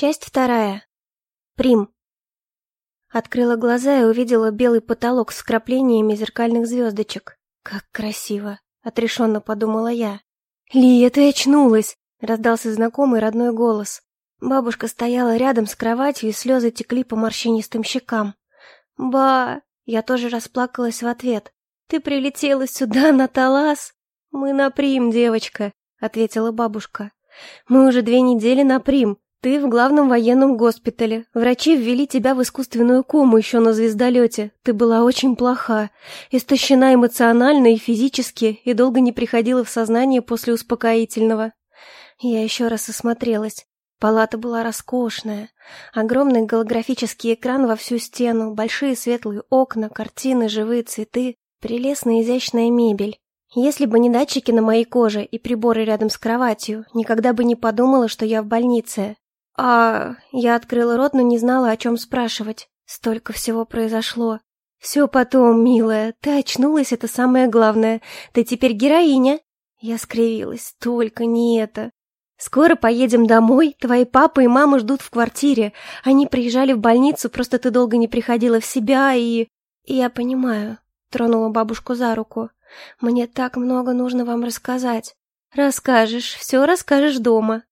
Часть вторая. Прим. Открыла глаза и увидела белый потолок с вкраплениями зеркальных звездочек. Как красиво, отрешенно подумала я. «Лия, ты очнулась!» — раздался знакомый родной голос. Бабушка стояла рядом с кроватью, и слезы текли по морщинистым щекам. «Ба!» — я тоже расплакалась в ответ. «Ты прилетела сюда, на Талас?» «Мы на Прим, девочка», — ответила бабушка. «Мы уже две недели на Прим. Ты в главном военном госпитале. Врачи ввели тебя в искусственную кому еще на звездолете. Ты была очень плоха, истощена эмоционально и физически, и долго не приходила в сознание после успокоительного. Я еще раз осмотрелась. Палата была роскошная. Огромный голографический экран во всю стену, большие светлые окна, картины, живые цветы, прелестная изящная мебель. Если бы не датчики на моей коже и приборы рядом с кроватью, никогда бы не подумала, что я в больнице. А я открыла рот, но не знала, о чем спрашивать. Столько всего произошло. Все потом, милая. Ты очнулась, это самое главное. Ты теперь героиня. Я скривилась. Только не это. Скоро поедем домой. Твои папа и мама ждут в квартире. Они приезжали в больницу, просто ты долго не приходила в себя и... я понимаю. Тронула бабушку за руку. Мне так много нужно вам рассказать. Расскажешь, все расскажешь дома.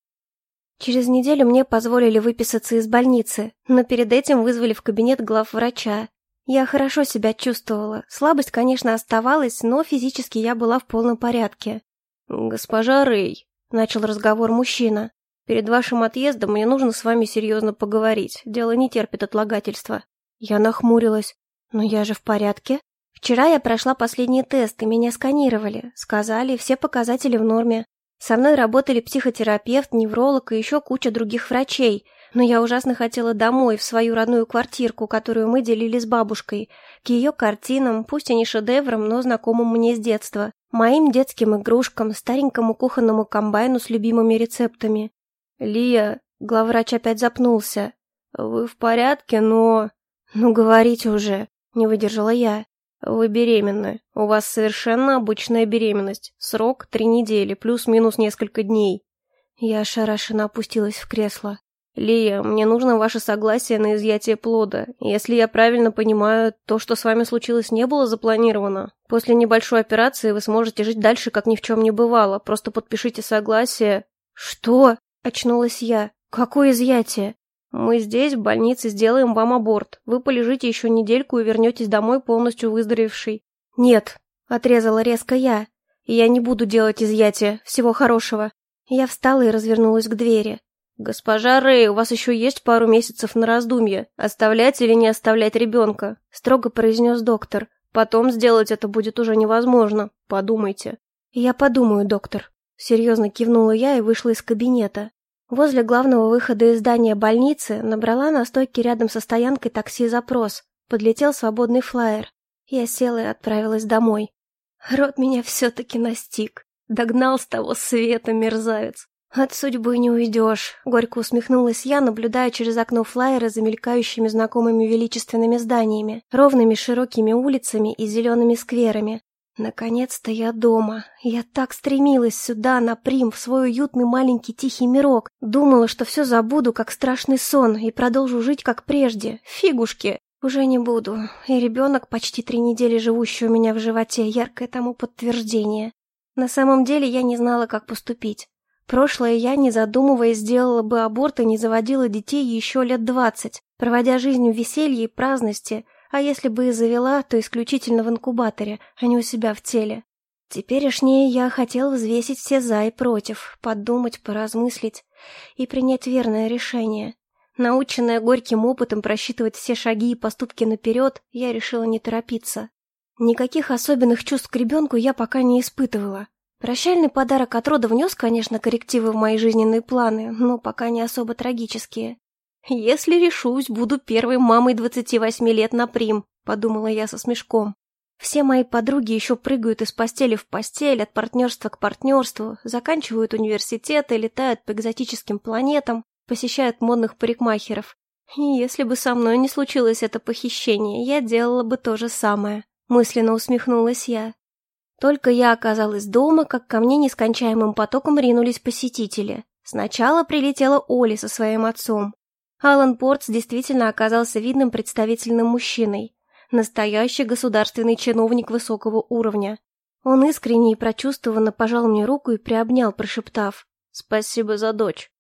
Через неделю мне позволили выписаться из больницы, но перед этим вызвали в кабинет главврача. Я хорошо себя чувствовала. Слабость, конечно, оставалась, но физически я была в полном порядке. «Госпожа Рэй», — начал разговор мужчина, — «перед вашим отъездом мне нужно с вами серьезно поговорить. Дело не терпит отлагательства». Я нахмурилась. «Но я же в порядке?» Вчера я прошла последний тест, и меня сканировали. Сказали, все показатели в норме. Со мной работали психотерапевт, невролог и еще куча других врачей, но я ужасно хотела домой, в свою родную квартирку, которую мы делили с бабушкой, к ее картинам, пусть и не шедеврам, но знакомым мне с детства, моим детским игрушкам, старенькому кухонному комбайну с любимыми рецептами. «Лия», — главврач опять запнулся, — «вы в порядке, но...» «Ну, говорите уже», — не выдержала я. «Вы беременны. У вас совершенно обычная беременность. Срок три недели, плюс-минус несколько дней». Я ошарашенно опустилась в кресло. «Лия, мне нужно ваше согласие на изъятие плода. Если я правильно понимаю, то, что с вами случилось, не было запланировано. После небольшой операции вы сможете жить дальше, как ни в чем не бывало. Просто подпишите согласие». «Что?» — очнулась я. «Какое изъятие?» Мы здесь, в больнице, сделаем вам аборт. Вы полежите еще недельку и вернетесь домой полностью выздоровевший. Нет, отрезала резко я. Я не буду делать изъятия. Всего хорошего. Я встала и развернулась к двери. «Госпожа Рэй, у вас еще есть пару месяцев на раздумье, оставлять или не оставлять ребенка», — строго произнес доктор. «Потом сделать это будет уже невозможно. Подумайте». «Я подумаю, доктор», — серьезно кивнула я и вышла из кабинета. Возле главного выхода из здания больницы набрала на стойке рядом со стоянкой такси запрос. Подлетел свободный флаер. Я села и отправилась домой. Рот меня все-таки настиг. Догнал с того света, мерзавец. От судьбы не уйдешь. Горько усмехнулась я, наблюдая через окно флайера за мелькающими знакомыми величественными зданиями, ровными широкими улицами и зелеными скверами. Наконец-то я дома. Я так стремилась сюда, на Прим, в свой уютный маленький тихий мирок. Думала, что все забуду, как страшный сон, и продолжу жить, как прежде. Фигушки! Уже не буду. И ребенок, почти три недели живущий у меня в животе, яркое тому подтверждение. На самом деле я не знала, как поступить. Прошлое я, не задумываясь, сделала бы аборт и не заводила детей еще лет двадцать, проводя жизнь в веселье и праздности – а если бы и завела, то исключительно в инкубаторе, а не у себя в теле. Теперешнее я хотел взвесить все «за» и «против», подумать, поразмыслить и принять верное решение. Наученная горьким опытом просчитывать все шаги и поступки наперед, я решила не торопиться. Никаких особенных чувств к ребенку я пока не испытывала. Прощальный подарок от рода внес, конечно, коррективы в мои жизненные планы, но пока не особо трагические. «Если решусь, буду первой мамой 28 лет на прим», — подумала я со смешком. Все мои подруги еще прыгают из постели в постель, от партнерства к партнерству, заканчивают университеты, летают по экзотическим планетам, посещают модных парикмахеров. И если бы со мной не случилось это похищение, я делала бы то же самое. Мысленно усмехнулась я. Только я оказалась дома, как ко мне нескончаемым потоком ринулись посетители. Сначала прилетела Оли со своим отцом. Алан Портс действительно оказался видным представительным мужчиной. Настоящий государственный чиновник высокого уровня. Он искренне и прочувствованно пожал мне руку и приобнял, прошептав «Спасибо за дочь».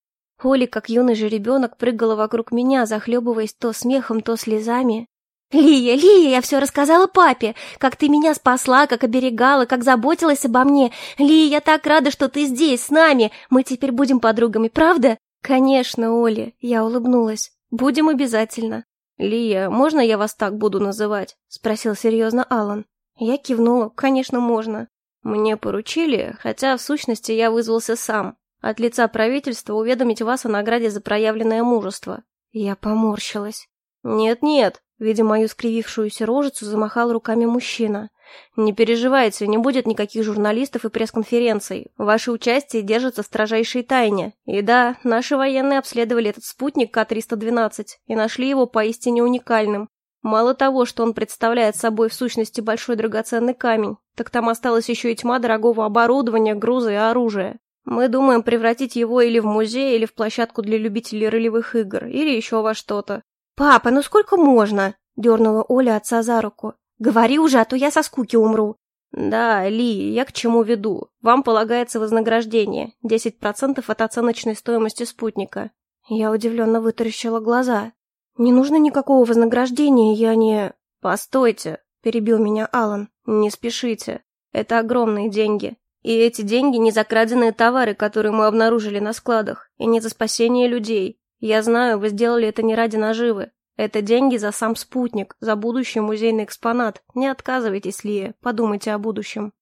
Оли, как юный же ребенок, прыгала вокруг меня, захлебываясь то смехом, то слезами. «Лия, Лия, я все рассказала папе, как ты меня спасла, как оберегала, как заботилась обо мне. Лия, я так рада, что ты здесь, с нами. Мы теперь будем подругами, правда?» «Конечно, Оля», — я улыбнулась. «Будем обязательно». «Лия, можно я вас так буду называть?» — спросил серьезно Алан. Я кивнула. «Конечно, можно». «Мне поручили, хотя в сущности я вызвался сам. От лица правительства уведомить вас о награде за проявленное мужество». Я поморщилась. «Нет-нет», Видя мою скривившуюся рожицу, замахал руками мужчина. «Не переживайте, не будет никаких журналистов и пресс-конференций. Ваше участие держится в строжайшей тайне. И да, наши военные обследовали этот спутник К-312 и нашли его поистине уникальным. Мало того, что он представляет собой в сущности большой драгоценный камень, так там осталась еще и тьма дорогого оборудования, груза и оружия. Мы думаем превратить его или в музей, или в площадку для любителей ролевых игр, или еще во что-то. «Папа, ну сколько можно?» — дернула Оля отца за руку. «Говори уже, а то я со скуки умру». «Да, Ли, я к чему веду. Вам полагается вознаграждение. 10% от оценочной стоимости спутника». Я удивленно вытаращила глаза. «Не нужно никакого вознаграждения, я не...» «Постойте», — перебил меня Алан. «Не спешите. Это огромные деньги. И эти деньги не за краденые товары, которые мы обнаружили на складах, и не за спасение людей. Я знаю, вы сделали это не ради наживы. Это деньги за сам спутник, за будущий музейный экспонат. Не отказывайтесь, Лия, подумайте о будущем.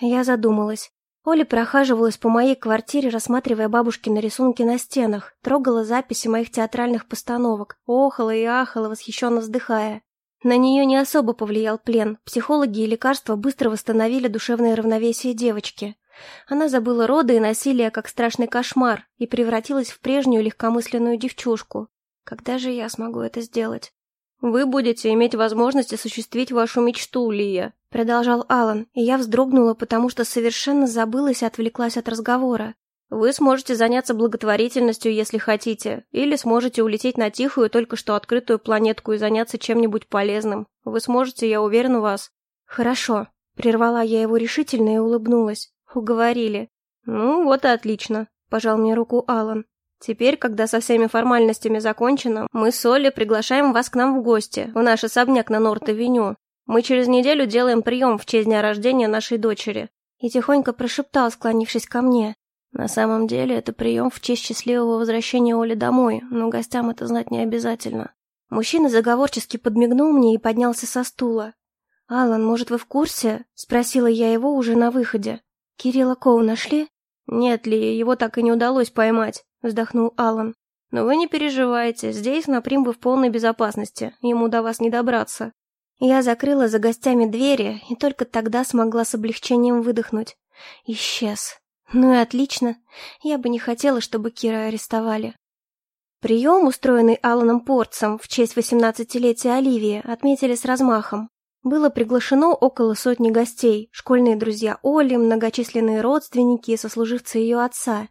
Я задумалась. Оля прохаживалась по моей квартире, рассматривая бабушкины рисунки на стенах, трогала записи моих театральных постановок, охала и ахала, восхищенно вздыхая. На нее не особо повлиял плен, психологи и лекарства быстро восстановили душевное равновесие девочки. Она забыла роды и насилие как страшный кошмар и превратилась в прежнюю легкомысленную девчушку. Когда же я смогу это сделать? «Вы будете иметь возможность осуществить вашу мечту, Лия», — продолжал Алан, и я вздрогнула, потому что совершенно забылась и отвлеклась от разговора. «Вы сможете заняться благотворительностью, если хотите, или сможете улететь на тихую, только что открытую планетку и заняться чем-нибудь полезным. Вы сможете, я уверен в вас». «Хорошо», — прервала я его решительно и улыбнулась. Уговорили. Ну, вот и отлично, пожал мне руку Алан. Теперь, когда со всеми формальностями закончено, мы с Олли приглашаем вас к нам в гости, в наш особняк на Норт-авеню. Мы через неделю делаем прием в честь дня рождения нашей дочери. И тихонько прошептал, склонившись ко мне. На самом деле, это прием в честь счастливого возвращения Оли домой, но гостям это знать не обязательно. Мужчина заговорчески подмигнул мне и поднялся со стула. «Алан, может, вы в курсе?» — спросила я его уже на выходе. «Кирилла Коу нашли?» «Нет ли, его так и не удалось поймать», — вздохнул Алан. «Но вы не переживайте, здесь на Прим вы в полной безопасности, ему до вас не добраться». Я закрыла за гостями двери и только тогда смогла с облегчением выдохнуть. Исчез. Ну и отлично. Я бы не хотела, чтобы Кира арестовали. Прием, устроенный Аланом Портсом в честь восемнадцатилетия Оливии, отметили с размахом. Было приглашено около сотни гостей, школьные друзья Оли, многочисленные родственники и сослуживцы ее отца.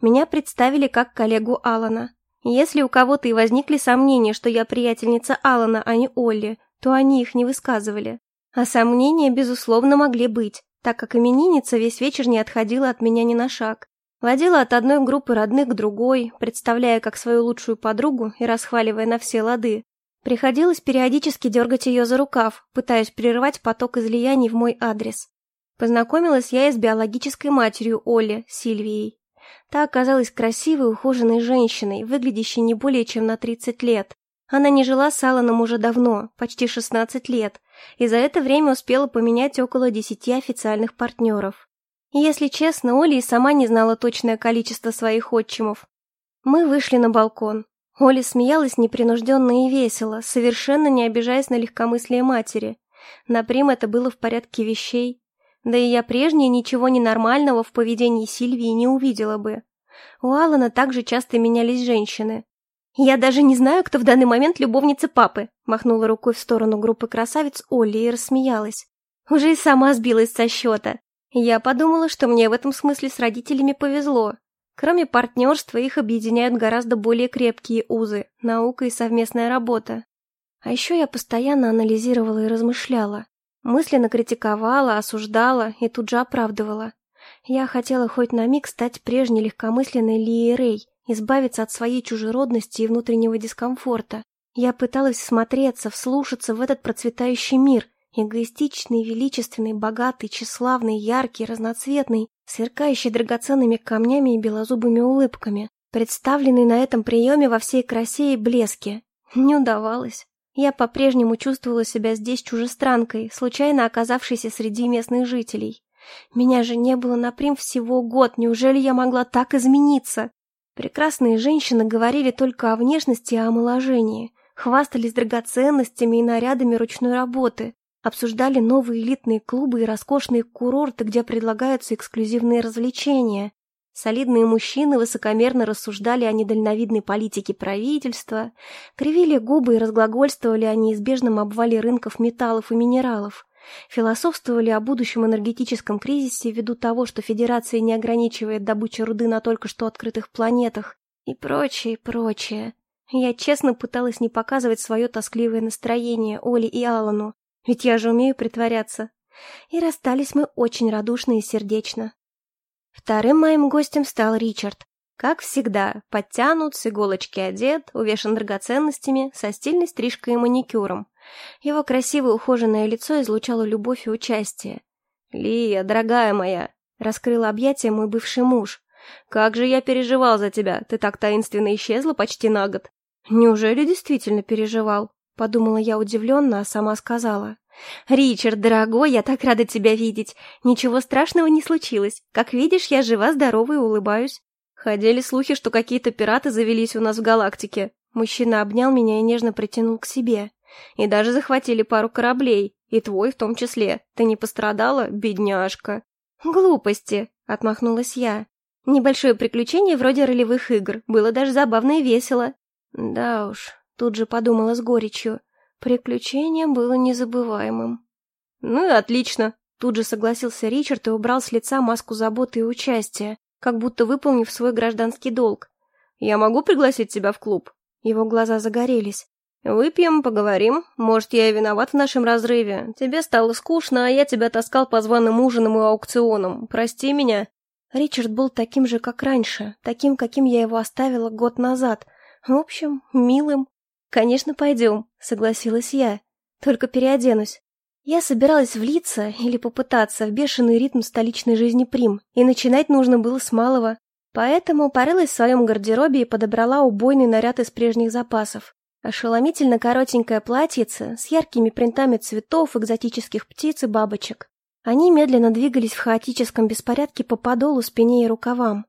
Меня представили как коллегу Алана. Если у кого-то и возникли сомнения, что я приятельница Алана, а не Олли, то они их не высказывали. А сомнения, безусловно, могли быть, так как именинница весь вечер не отходила от меня ни на шаг. Водила от одной группы родных к другой, представляя как свою лучшую подругу и расхваливая на все лады. Приходилось периодически дергать ее за рукав, пытаясь прервать поток излияний в мой адрес. Познакомилась я и с биологической матерью Оли, Сильвией. Та оказалась красивой, ухоженной женщиной, выглядящей не более чем на 30 лет. Она не жила с Алланом уже давно, почти 16 лет, и за это время успела поменять около 10 официальных партнеров. И если честно, Оля и сама не знала точное количество своих отчимов. Мы вышли на балкон. Оля смеялась непринужденно и весело, совершенно не обижаясь на легкомыслие матери. На Прим это было в порядке вещей. Да и я прежнее ничего ненормального в поведении Сильвии не увидела бы. У Алана также часто менялись женщины. «Я даже не знаю, кто в данный момент любовница папы», махнула рукой в сторону группы красавиц Олли и рассмеялась. Уже и сама сбилась со счета. Я подумала, что мне в этом смысле с родителями повезло. Кроме партнерства, их объединяют гораздо более крепкие узы – наука и совместная работа. А еще я постоянно анализировала и размышляла. Мысленно критиковала, осуждала и тут же оправдывала. Я хотела хоть на миг стать прежней легкомысленной Лией Рэй, избавиться от своей чужеродности и внутреннего дискомфорта. Я пыталась всмотреться, вслушаться в этот процветающий мир, эгоистичный, величественный, богатый, тщеславный, яркий, разноцветный, сверкающий драгоценными камнями и белозубыми улыбками, представленный на этом приеме во всей красе и блеске. Не удавалось. Я по-прежнему чувствовала себя здесь чужестранкой, случайно оказавшейся среди местных жителей. Меня же не было на прим всего год, неужели я могла так измениться? Прекрасные женщины говорили только о внешности и омоложении, хвастались драгоценностями и нарядами ручной работы, обсуждали новые элитные клубы и роскошные курорты, где предлагаются эксклюзивные развлечения. Солидные мужчины высокомерно рассуждали о недальновидной политике правительства, кривили губы и разглагольствовали о неизбежном обвале рынков металлов и минералов философствовали о будущем энергетическом кризисе ввиду того, что Федерация не ограничивает добычу руды на только что открытых планетах и прочее, прочее. Я честно пыталась не показывать свое тоскливое настроение Оле и Аллану, ведь я же умею притворяться. И расстались мы очень радушно и сердечно. Вторым моим гостем стал Ричард. Как всегда, подтянут, с иголочки одет, увешан драгоценностями, со стильной стрижкой и маникюром. Его красивое ухоженное лицо излучало любовь и участие. «Лия, дорогая моя!» — раскрыл объятия мой бывший муж. «Как же я переживал за тебя! Ты так таинственно исчезла почти на год!» «Неужели действительно переживал?» — подумала я удивленно, а сама сказала. «Ричард, дорогой, я так рада тебя видеть! Ничего страшного не случилось. Как видишь, я жива, здорова и улыбаюсь». Ходили слухи, что какие-то пираты завелись у нас в галактике. Мужчина обнял меня и нежно притянул к себе. И даже захватили пару кораблей, и твой в том числе. Ты не пострадала, бедняжка?» «Глупости», — отмахнулась я. «Небольшое приключение вроде ролевых игр. Было даже забавно и весело». «Да уж», — тут же подумала с горечью. «Приключение было незабываемым». «Ну и отлично», — тут же согласился Ричард и убрал с лица маску заботы и участия, как будто выполнив свой гражданский долг. «Я могу пригласить тебя в клуб?» Его глаза загорелись. «Выпьем, поговорим. Может, я и виноват в нашем разрыве. Тебе стало скучно, а я тебя таскал по званым ужинам и аукционам. Прости меня». Ричард был таким же, как раньше, таким, каким я его оставила год назад. В общем, милым. «Конечно, пойдем», — согласилась я. «Только переоденусь». Я собиралась влиться или попытаться в бешеный ритм столичной жизни Прим, и начинать нужно было с малого. Поэтому порылась в своем гардеробе и подобрала убойный наряд из прежних запасов. Ошеломительно коротенькое платьице с яркими принтами цветов, экзотических птиц и бабочек. Они медленно двигались в хаотическом беспорядке по подолу, спине и рукавам.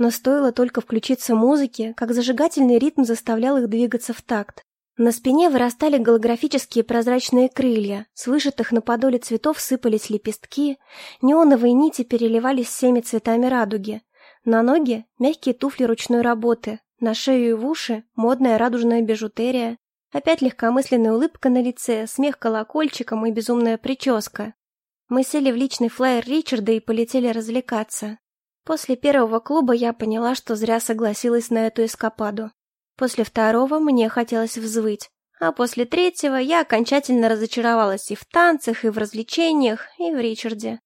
Но стоило только включиться музыке, как зажигательный ритм заставлял их двигаться в такт. На спине вырастали голографические прозрачные крылья, с вышитых на подоле цветов сыпались лепестки, неоновые нити переливались всеми цветами радуги. На ноги мягкие туфли ручной работы, на шею и в уши модная радужная бижутерия, опять легкомысленная улыбка на лице, смех колокольчиком и безумная прическа. Мы сели в личный флайер Ричарда и полетели развлекаться. После первого клуба я поняла, что зря согласилась на эту эскападу. После второго мне хотелось взвыть, а после третьего я окончательно разочаровалась и в танцах, и в развлечениях, и в Ричарде.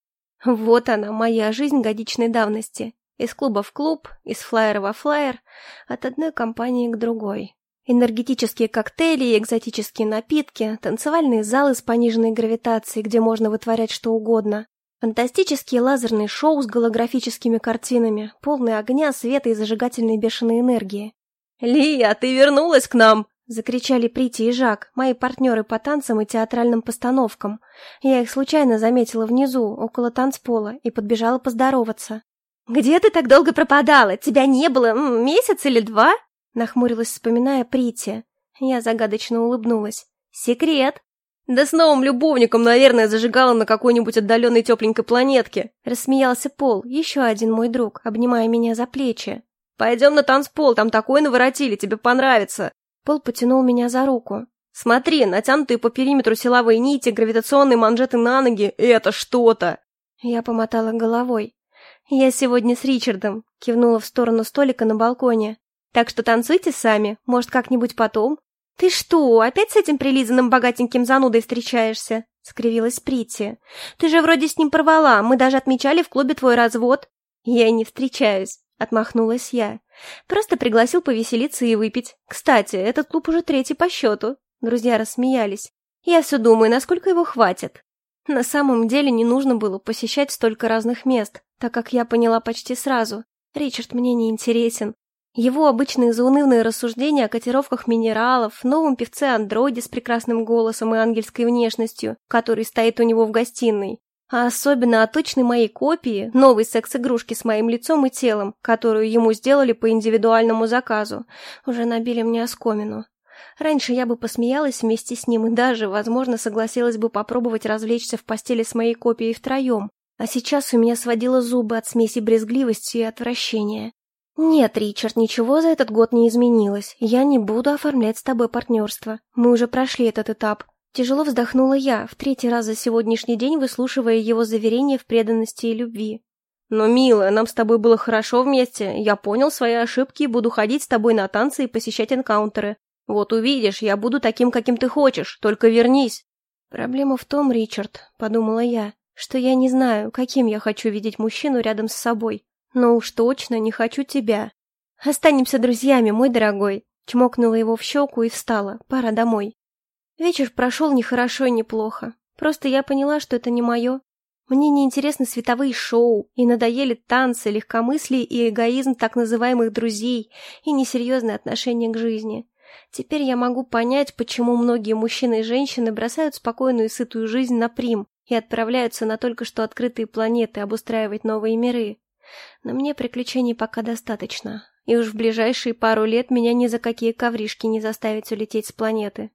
Вот она, моя жизнь годичной давности. Из клуба в клуб, из флайера во флайер, от одной компании к другой. Энергетические коктейли экзотические напитки, танцевальные залы с пониженной гравитацией, где можно вытворять что угодно, фантастические лазерные шоу с голографическими картинами, полные огня, света и зажигательной бешеной энергии. «Лия, ты вернулась к нам!» — закричали Прити и Жак, мои партнеры по танцам и театральным постановкам. Я их случайно заметила внизу, около танцпола, и подбежала поздороваться. «Где ты так долго пропадала? Тебя не было месяц или два?» Нахмурилась, вспоминая Прити. Я загадочно улыбнулась. «Секрет!» «Да с новым любовником, наверное, зажигала на какой-нибудь отдаленной тепленькой планетке!» Рассмеялся Пол, еще один мой друг, обнимая меня за плечи. «Пойдем на танцпол, там такое наворотили, тебе понравится!» Пол потянул меня за руку. «Смотри, натянутые по периметру силовые нити, гравитационные манжеты на ноги — это что-то!» Я помотала головой. «Я сегодня с Ричардом», — кивнула в сторону столика на балконе. «Так что танцуйте сами, может, как-нибудь потом». «Ты что, опять с этим прилизанным богатеньким занудой встречаешься?» — скривилась Прити. «Ты же вроде с ним порвала, мы даже отмечали в клубе твой развод». «Я не встречаюсь», — отмахнулась я. «Просто пригласил повеселиться и выпить. Кстати, этот клуб уже третий по счету». Друзья рассмеялись. «Я все думаю, насколько его хватит». На самом деле не нужно было посещать столько разных мест, так как я поняла почти сразу. Ричард мне не интересен. Его обычные заунывные рассуждения о котировках минералов, новом певце-андроиде с прекрасным голосом и ангельской внешностью, который стоит у него в гостиной, а особенно о точной моей копии, новой секс-игрушки с моим лицом и телом, которую ему сделали по индивидуальному заказу, уже набили мне оскомину. Раньше я бы посмеялась вместе с ним и даже, возможно, согласилась бы попробовать развлечься в постели с моей копией втроем, а сейчас у меня сводило зубы от смеси брезгливости и отвращения. «Нет, Ричард, ничего за этот год не изменилось. Я не буду оформлять с тобой партнерство. Мы уже прошли этот этап». Тяжело вздохнула я, в третий раз за сегодняшний день выслушивая его заверения в преданности и любви. «Но, милая, нам с тобой было хорошо вместе. Я понял свои ошибки и буду ходить с тобой на танцы и посещать энкаунтеры. Вот увидишь, я буду таким, каким ты хочешь, только вернись». «Проблема в том, Ричард», — подумала я, — «что я не знаю, каким я хочу видеть мужчину рядом с собой. Но уж точно не хочу тебя. Останемся друзьями, мой дорогой. Чмокнула его в щеку и встала. Пора домой. Вечер прошел не хорошо и не плохо. Просто я поняла, что это не мое. Мне не интересны световые шоу, и надоели танцы, легкомыслие и эгоизм так называемых друзей, и несерьезное отношение к жизни. Теперь я могу понять, почему многие мужчины и женщины бросают спокойную и сытую жизнь на прим и отправляются на только что открытые планеты обустраивать новые миры. Но мне приключений пока достаточно, и уж в ближайшие пару лет меня ни за какие ковришки не заставить улететь с планеты.